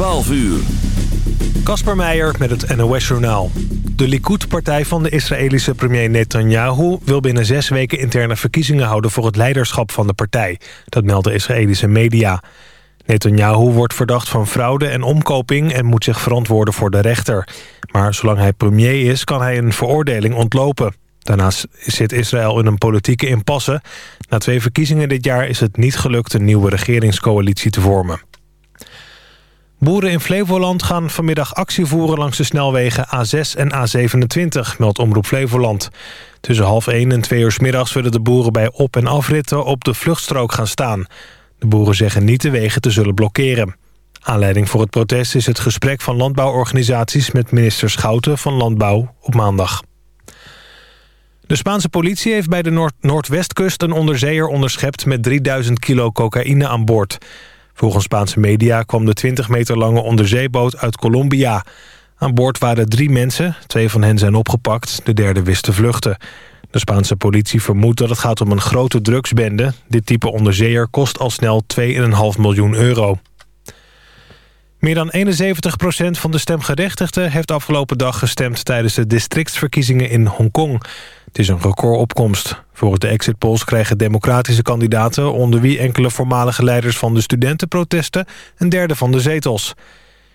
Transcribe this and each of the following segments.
12 uur. Kasper Meijer met het NOS-journaal. De Likud-partij van de Israëlische premier Netanyahu... wil binnen zes weken interne verkiezingen houden voor het leiderschap van de partij. Dat melden Israëlische media. Netanyahu wordt verdacht van fraude en omkoping... en moet zich verantwoorden voor de rechter. Maar zolang hij premier is, kan hij een veroordeling ontlopen. Daarnaast zit Israël in een politieke impasse. Na twee verkiezingen dit jaar is het niet gelukt... een nieuwe regeringscoalitie te vormen. Boeren in Flevoland gaan vanmiddag actie voeren langs de snelwegen A6 en A27, meldt Omroep Flevoland. Tussen half 1 en 2 uur middags willen de boeren bij op- en afritten op de vluchtstrook gaan staan. De boeren zeggen niet de wegen te zullen blokkeren. Aanleiding voor het protest is het gesprek van landbouworganisaties met minister Schouten van Landbouw op maandag. De Spaanse politie heeft bij de Noord Noordwestkust een onderzeeër onderschept met 3000 kilo cocaïne aan boord. Volgens Spaanse media kwam de 20 meter lange onderzeeboot uit Colombia. Aan boord waren drie mensen, twee van hen zijn opgepakt, de derde wist te vluchten. De Spaanse politie vermoedt dat het gaat om een grote drugsbende. Dit type onderzeeër kost al snel 2,5 miljoen euro. Meer dan 71% van de stemgerechtigden heeft afgelopen dag gestemd... tijdens de districtsverkiezingen in Hongkong. Het is een recordopkomst. Volgens de exit polls krijgen democratische kandidaten... onder wie enkele voormalige leiders van de studentenprotesten... een derde van de zetels.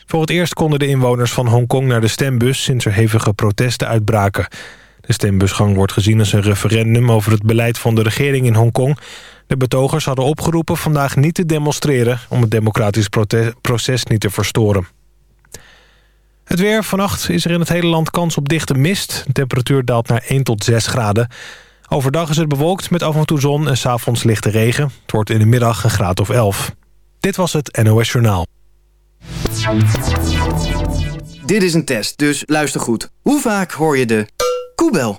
Voor het eerst konden de inwoners van Hongkong naar de stembus... sinds er hevige protesten uitbraken. De stembusgang wordt gezien als een referendum... over het beleid van de regering in Hongkong. De betogers hadden opgeroepen vandaag niet te demonstreren... om het democratisch proces niet te verstoren. Het weer. Vannacht is er in het hele land kans op dichte mist. De temperatuur daalt naar 1 tot 6 graden. Overdag is het bewolkt met af en toe zon en s'avonds lichte regen. Het wordt in de middag een graad of 11. Dit was het NOS Journaal. Dit is een test, dus luister goed. Hoe vaak hoor je de koebel?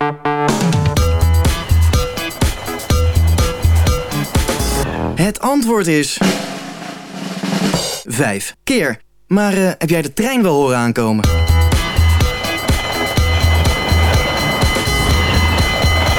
Het antwoord is... 5 keer. Maar uh, heb jij de trein wel horen aankomen?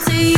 to you.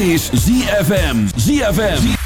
is ZFM. ZFM.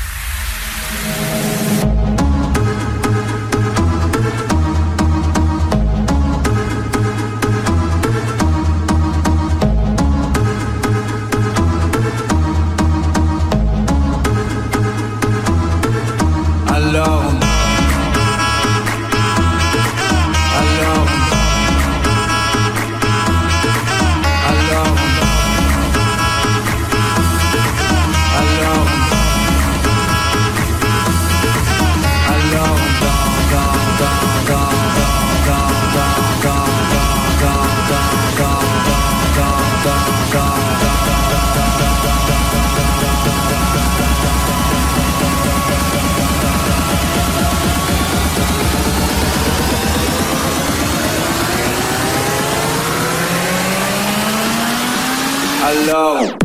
Hello.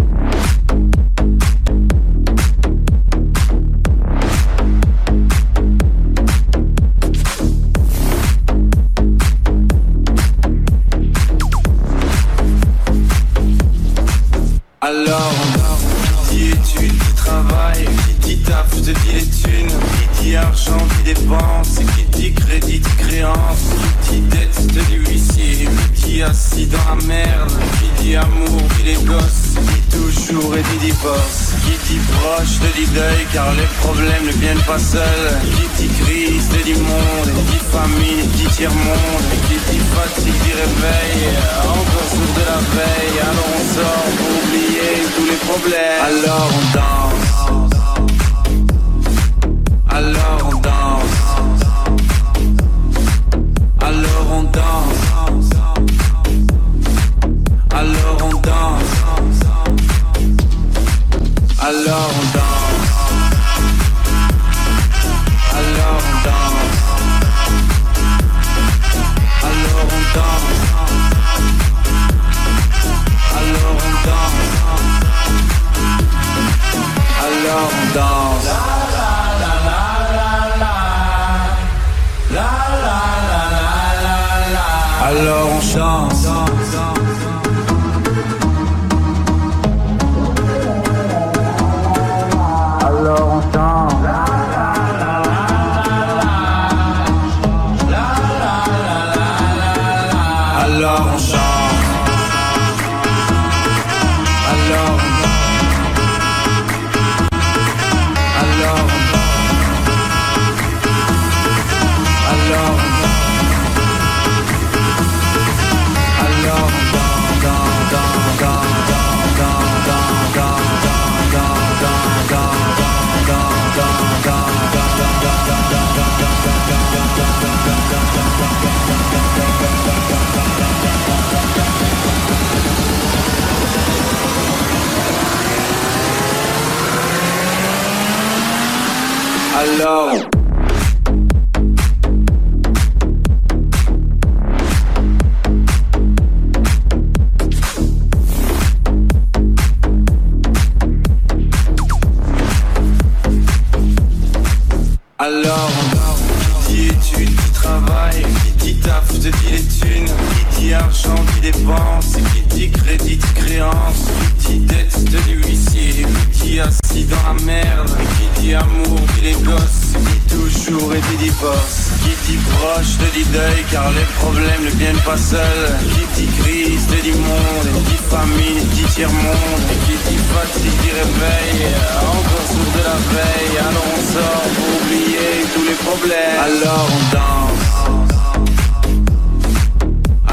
Car les problèmes ne viennent pas seuls, qui dit crise, te dit monde, dit famine, dit tiers-monde, qui dit fatigue, dit réveil, encore sourd de la veille, alors on sort pour oublier tous les problèmes, alors on danse. Qui dépense, qui dit crédit, créance, qui dit dette, te dit huissier, qui dit assis dans la merde, qui dit amour, dit les gosses, qui toujours et dit divorce, qui dit proche, te dit deuil, car les problèmes ne viennent pas seuls, qui dit crise, te dit monde, qui dit famine, qui dit tiers-monde, qui dit fatigue, dit réveil, encore sourd de la veille, alors on sort pour oublier tous les problèmes, alors on danse.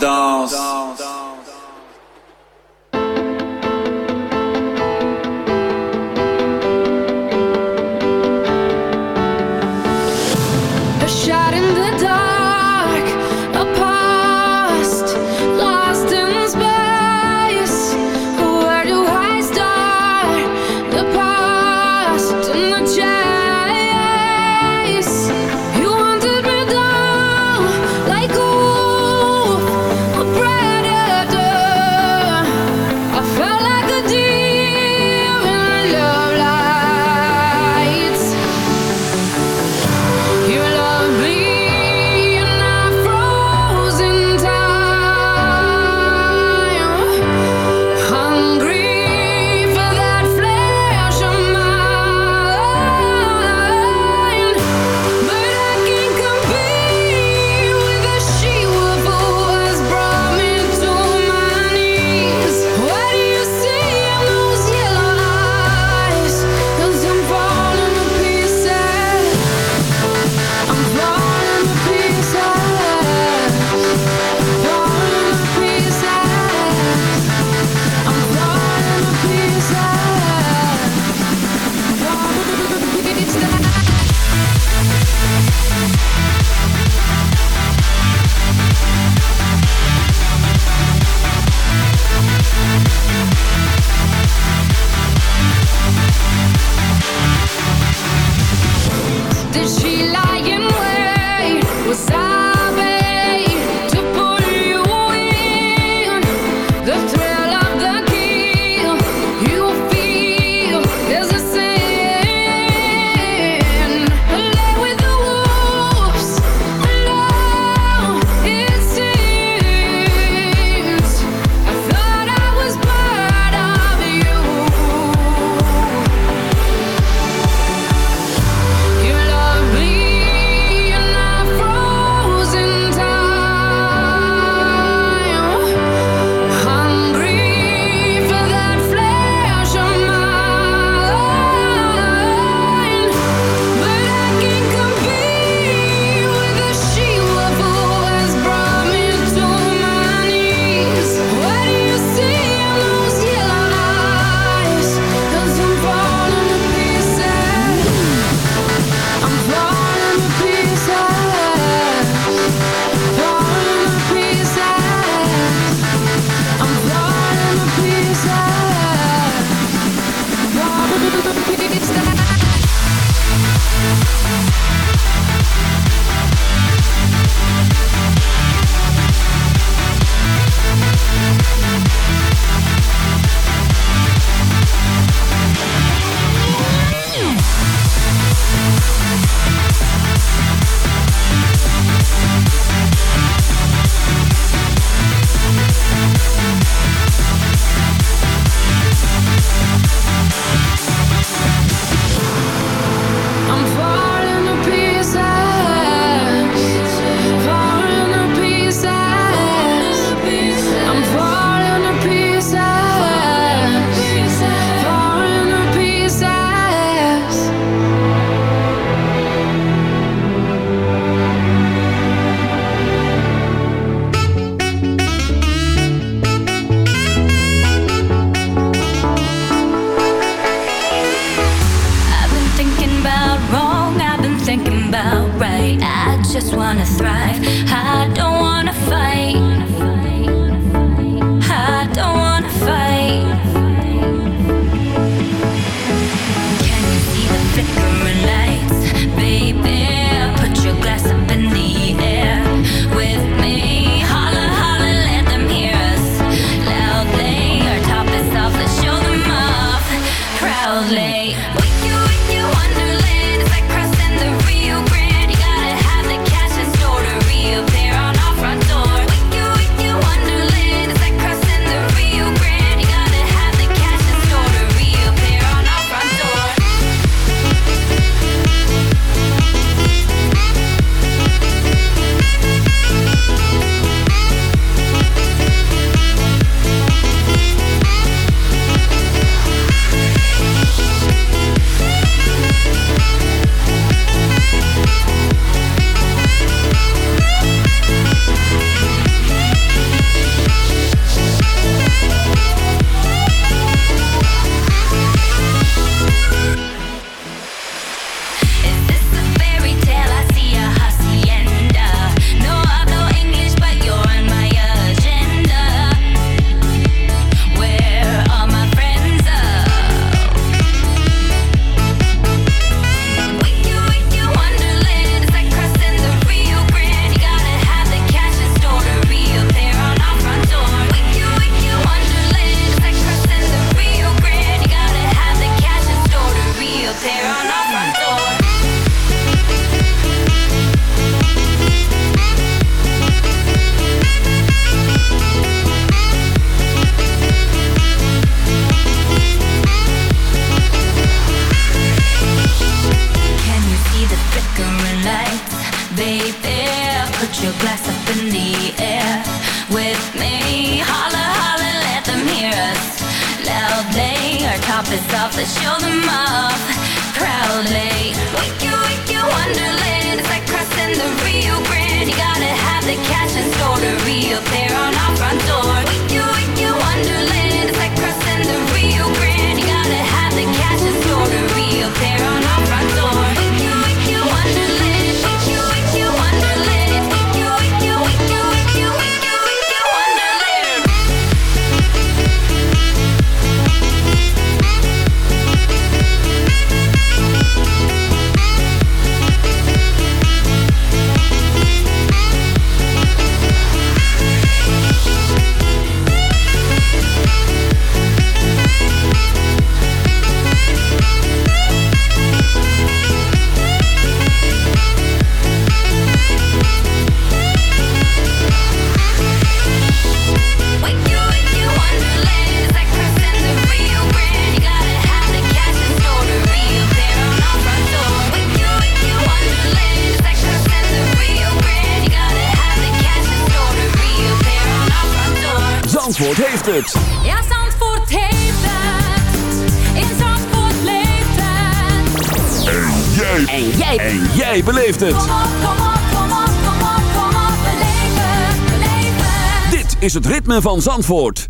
dance. Van Zandvoort.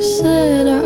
said I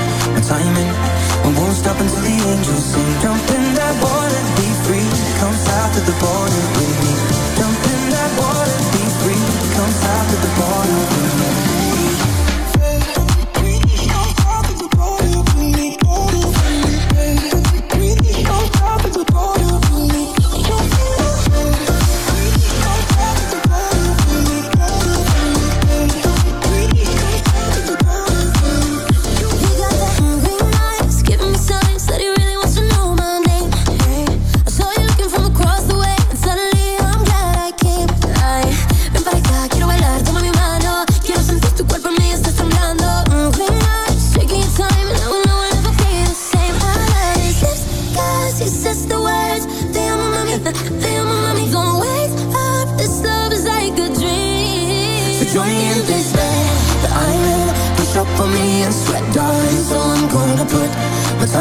timing. I won't stop until the angels sing. Jump in that water, be free. Come out to the with me. Jump in that water, be free. Come to the border with me.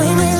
time